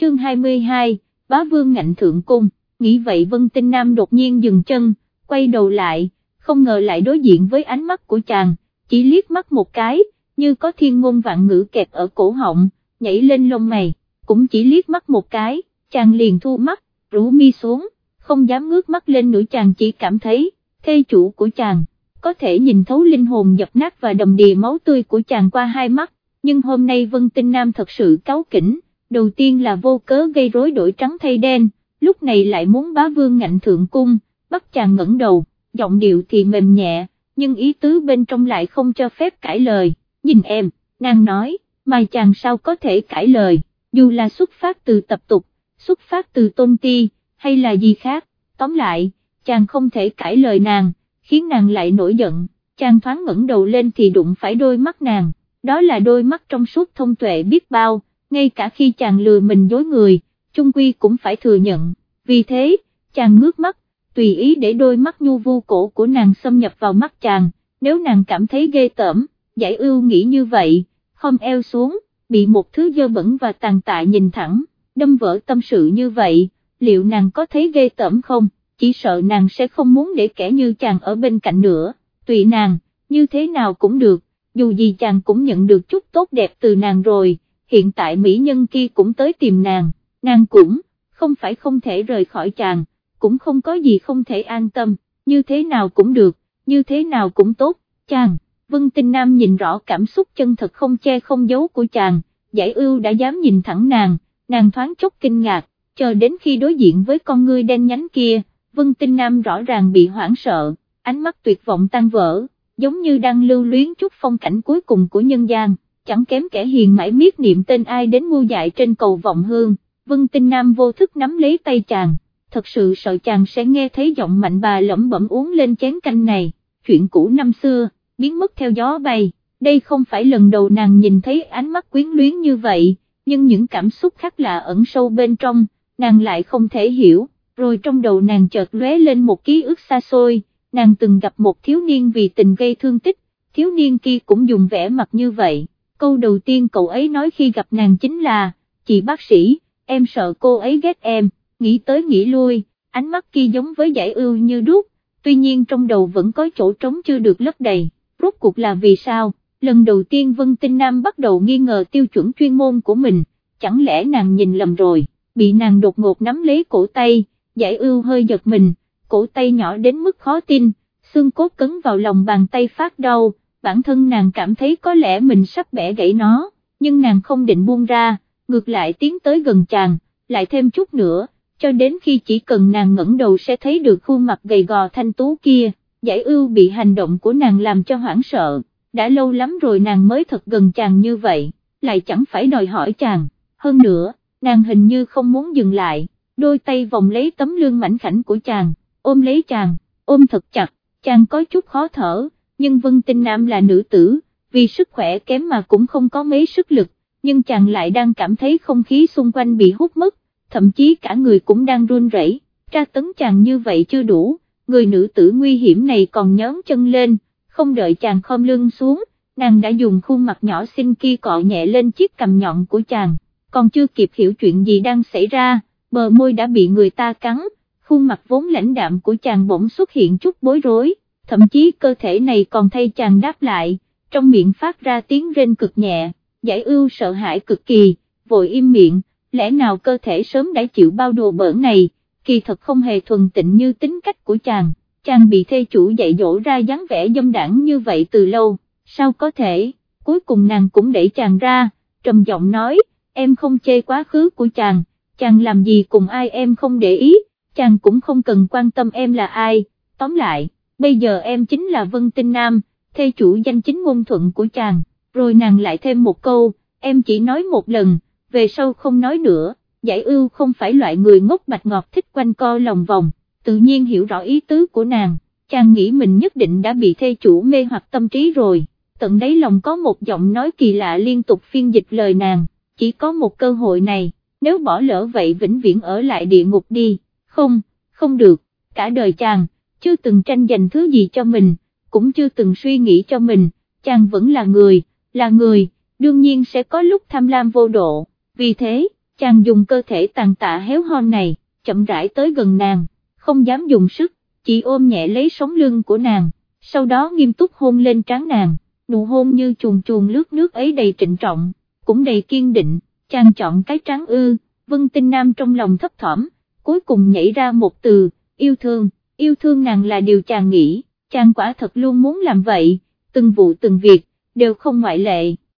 chương 22, bá vương ngạnh thượng cung, nghĩ vậy Vân Tinh Nam đột nhiên dừng chân, quay đầu lại, không ngờ lại đối diện với ánh mắt của chàng, chỉ liếc mắt một cái, như có thiên ngôn vạn ngữ kẹp ở cổ họng, nhảy lên lông mày, cũng chỉ liếc mắt một cái, chàng liền thu mắt, rũ mi xuống, không dám ngước mắt lên nữa chàng chỉ cảm thấy, thê chủ của chàng, có thể nhìn thấu linh hồn dập nát và đầm đìa máu tươi của chàng qua hai mắt, nhưng hôm nay Vân Tinh Nam thật sự cáu kỉnh, đầu tiên là vô cớ gây rối đổi trắng thay đen, lúc này lại muốn bá vương ngạnh thượng cung, bắt chàng ngẩng đầu, giọng điệu thì mềm nhẹ, nhưng ý tứ bên trong lại không cho phép cãi lời, nhìn em, nàng nói, mà chàng sao có thể cãi lời, dù là xuất phát từ tập tục, xuất phát từ tôn ti, hay là gì khác, tóm lại, chàng không thể cãi lời nàng, khiến nàng lại nổi giận, chàng thoáng ngẩng đầu lên thì đụng phải đôi mắt nàng, đó là đôi mắt trong suốt thông tuệ biết bao, ngay cả khi chàng lừa mình dối người, chung quy cũng phải thừa nhận, vì thế, chàng ngước mắt, tùy ý để đôi mắt nhu vu cổ của nàng xâm nhập vào mắt chàng, nếu nàng cảm thấy ghê tởm, giải ưu nghĩ như vậy, không eo xuống, bị một thứ dơ bẩn và tàn tạ nhìn thẳng, đâm vỡ tâm sự như vậy, liệu nàng có thấy ghê tởm không, chỉ sợ nàng sẽ không muốn để kẻ như chàng ở bên cạnh nữa, tùy nàng, như thế nào cũng được, dù gì chàng cũng nhận được chút tốt đẹp từ nàng rồi, hiện tại mỹ nhân kia cũng tới tìm nàng, nàng cũng, không phải không thể rời khỏi chàng, cũng không có gì không thể an tâm, như thế nào cũng được, như thế nào cũng tốt, chàng, Vân Tinh Nam nhìn rõ cảm xúc chân thật không che không giấu của chàng, giải ưu đã dám nhìn thẳng nàng, nàng thoáng chốc kinh ngạc, chờ đến khi đối diện với con ngươi đen nhánh kia, Vân Tinh Nam rõ ràng bị hoảng sợ, ánh mắt tuyệt vọng tan vỡ, giống như đang lưu luyến chút phong cảnh cuối cùng của nhân gian, chẳng kém kẻ hiền mãi miết niệm tên ai đến ngu dại trên cầu vọng hương, Vân Tinh Nam vô thức nắm lấy tay chàng, thật sự sợ chàng sẽ nghe thấy giọng mạnh bà lẩm bẩm uống lên chén canh này, chuyện cũ năm xưa, biến mất theo gió bay, đây không phải lần đầu nàng nhìn thấy ánh mắt quyến luyến như vậy, nhưng những cảm xúc khác lạ ẩn sâu bên trong, nàng lại không thể hiểu, rồi trong đầu nàng chợt lóe lên một ký ức xa xôi, nàng từng gặp một thiếu niên vì tình gây thương tích, thiếu niên kia cũng dùng vẻ mặt như vậy, câu đầu tiên cậu ấy nói khi gặp nàng chính là, chị bác sĩ, em sợ cô ấy ghét em, nghĩ tới nghĩ lui, ánh mắt kia giống với giải ưu như đúc, tuy nhiên trong đầu vẫn có chỗ trống chưa được lấp đầy, rốt cuộc là vì sao, lần đầu tiên Vân Tinh Nam bắt đầu nghi ngờ tiêu chuẩn chuyên môn của mình, chẳng lẽ nàng nhìn lầm rồi, bị nàng đột ngột nắm lấy cổ tay, giải ưu hơi giật mình, cổ tay nhỏ đến mức khó tin, xương cốt cấn vào lòng bàn tay phát đau, bản thân nàng cảm thấy có lẽ mình sắp bẻ gãy nó, nhưng nàng không định buông ra, ngược lại tiến tới gần chàng, lại thêm chút nữa, cho đến khi chỉ cần nàng ngẩng đầu sẽ thấy được khuôn mặt gầy gò thanh tú kia, giải ưu bị hành động của nàng làm cho hoảng sợ, đã lâu lắm rồi nàng mới thật gần chàng như vậy, lại chẳng phải đòi hỏi chàng, hơn nữa, nàng hình như không muốn dừng lại, đôi tay vòng lấy tấm lưng mảnh khảnh của chàng, ôm lấy chàng, ôm thật chặt, chàng có chút khó thở, nhưng Vân Tinh Nam là nữ tử, vì sức khỏe kém mà cũng không có mấy sức lực, nhưng chàng lại đang cảm thấy không khí xung quanh bị hút mất, thậm chí cả người cũng đang run rẩy. tra tấn chàng như vậy chưa đủ, người nữ tử nguy hiểm này còn nhón chân lên, không đợi chàng khom lưng xuống, nàng đã dùng khuôn mặt nhỏ xinh kia cọ nhẹ lên chiếc cằm nhọn của chàng, còn chưa kịp hiểu chuyện gì đang xảy ra, bờ môi đã bị người ta cắn, khuôn mặt vốn lãnh đạm của chàng bỗng xuất hiện chút bối rối, thậm chí cơ thể này còn thay chàng đáp lại, trong miệng phát ra tiếng rên cực nhẹ, giải ưu sợ hãi cực kỳ, vội im miệng, lẽ nào cơ thể sớm đã chịu bao đùa bỡn này, kỳ thật không hề thuần tịnh như tính cách của chàng, chàng bị thê chủ dạy dỗ ra dáng vẻ dâm đảng như vậy từ lâu, sao có thể, cuối cùng nàng cũng đẩy chàng ra, trầm giọng nói, em không chê quá khứ của chàng, chàng làm gì cùng ai em không để ý, chàng cũng không cần quan tâm em là ai, tóm lại, bây giờ em chính là Vân Tinh Nam, thê chủ danh chính ngôn thuận của chàng, rồi nàng lại thêm một câu, em chỉ nói một lần, về sau không nói nữa, giải ưu không phải loại người ngốc bạch ngọt thích quanh co lòng vòng, tự nhiên hiểu rõ ý tứ của nàng, chàng nghĩ mình nhất định đã bị thê chủ mê hoặc tâm trí rồi, tận đáy lòng có một giọng nói kỳ lạ liên tục phiên dịch lời nàng, chỉ có một cơ hội này, nếu bỏ lỡ vậy vĩnh viễn ở lại địa ngục đi, không, không được, cả đời chàng, chưa từng tranh giành thứ gì cho mình, cũng chưa từng suy nghĩ cho mình, chàng vẫn là người, là người, đương nhiên sẽ có lúc tham lam vô độ, vì thế, chàng dùng cơ thể tàn tạ héo hon này, chậm rãi tới gần nàng, không dám dùng sức, chỉ ôm nhẹ lấy sống lưng của nàng, sau đó nghiêm túc hôn lên trán nàng, nụ hôn như chuồn chuồn lướt nước ấy đầy trịnh trọng, cũng đầy kiên định, chàng chọn cái trán ư, vân tinh nam trong lòng thấp thỏm, cuối cùng nhảy ra một từ, yêu thương, yêu thương nàng là điều chàng nghĩ, chàng quả thật luôn muốn làm vậy, từng vụ từng việc, đều không ngoại lệ.